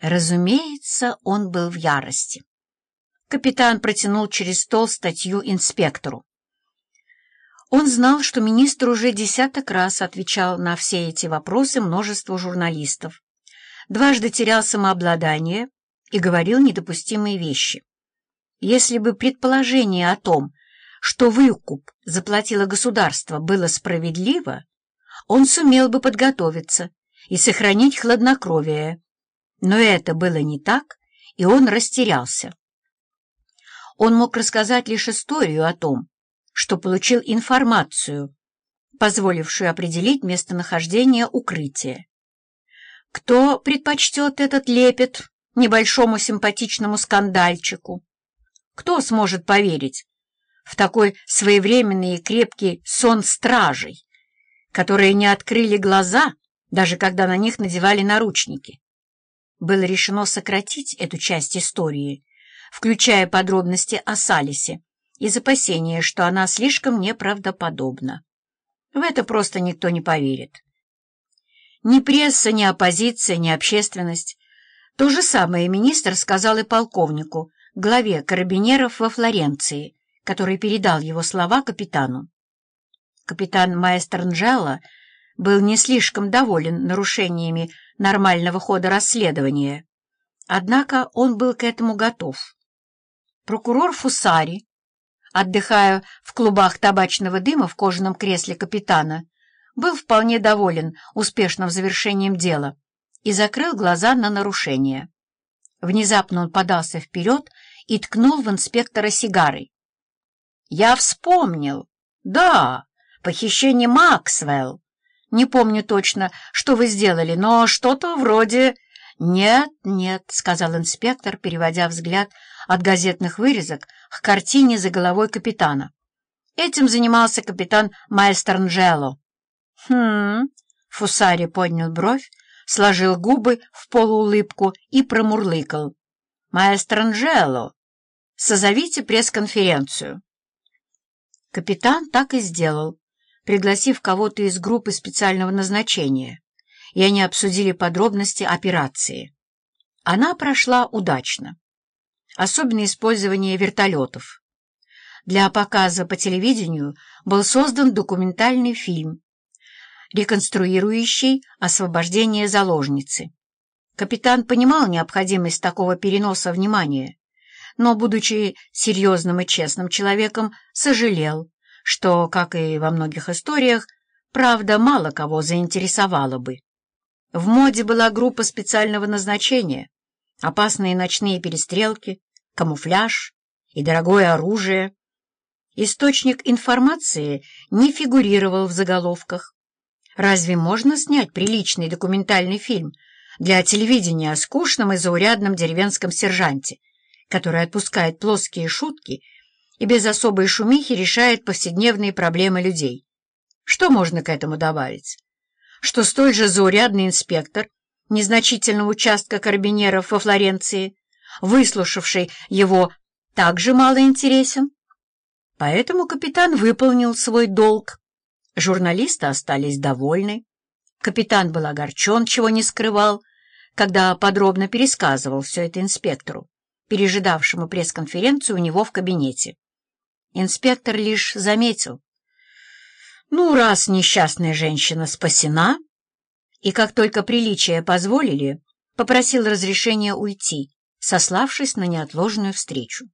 Разумеется, он был в ярости. Капитан протянул через стол статью инспектору. Он знал, что министр уже десяток раз отвечал на все эти вопросы множеству журналистов, дважды терял самообладание и говорил недопустимые вещи. Если бы предположение о том, что выкуп заплатило государство, было справедливо, он сумел бы подготовиться и сохранить хладнокровие. Но это было не так, и он растерялся. Он мог рассказать лишь историю о том, что получил информацию, позволившую определить местонахождение укрытия. Кто предпочтет этот лепет небольшому симпатичному скандальчику? Кто сможет поверить в такой своевременный и крепкий сон стражей, которые не открыли глаза, даже когда на них надевали наручники? Было решено сократить эту часть истории, включая подробности о Салисе, из опасения, что она слишком неправдоподобна. В это просто никто не поверит. Ни пресса, ни оппозиция, ни общественность. То же самое министр сказал и полковнику, главе карабинеров во Флоренции, который передал его слова капитану. Капитан Маэстронджелло был не слишком доволен нарушениями нормального хода расследования. Однако он был к этому готов. Прокурор Фусари, отдыхая в клубах табачного дыма в кожаном кресле капитана, был вполне доволен успешным завершением дела и закрыл глаза на нарушение. Внезапно он подался вперед и ткнул в инспектора сигарой. «Я вспомнил. Да, похищение Максвелл. Не помню точно, что вы сделали, но что-то вроде...» «Нет, нет», — сказал инспектор, переводя взгляд от газетных вырезок к картине за головой капитана. Этим занимался капитан Маэстернджело. «Хм...» — Фусари поднял бровь, сложил губы в полуулыбку и промурлыкал. «Маэстро созовите пресс-конференцию». Капитан так и сделал, пригласив кого-то из группы специального назначения, и они обсудили подробности операции. Она прошла удачно. Особенно использование вертолетов. Для показа по телевидению был создан документальный фильм, реконструирующий освобождение заложницы. Капитан понимал необходимость такого переноса внимания, но, будучи серьезным и честным человеком, сожалел, что, как и во многих историях, правда мало кого заинтересовала бы. В моде была группа специального назначения, опасные ночные перестрелки, камуфляж и дорогое оружие. Источник информации не фигурировал в заголовках. Разве можно снять приличный документальный фильм для телевидения о скучном и заурядном деревенском сержанте, который отпускает плоские шутки и без особой шумихи решает повседневные проблемы людей? Что можно к этому добавить? Что столь же заурядный инспектор незначительного участка карабинеров во Флоренции, выслушавший его, также мало интересен? Поэтому капитан выполнил свой долг Журналисты остались довольны. Капитан был огорчен, чего не скрывал, когда подробно пересказывал все это инспектору, пережидавшему пресс-конференцию у него в кабинете. Инспектор лишь заметил. Ну, раз несчастная женщина спасена, и как только приличия позволили, попросил разрешения уйти, сославшись на неотложную встречу.